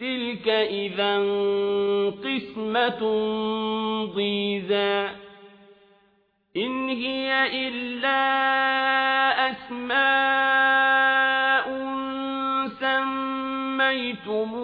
تلك إذا قسمة ضيزى إن هي إلا أسماء سميتموها